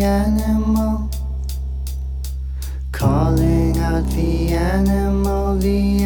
the animal. Calling out the animal, the.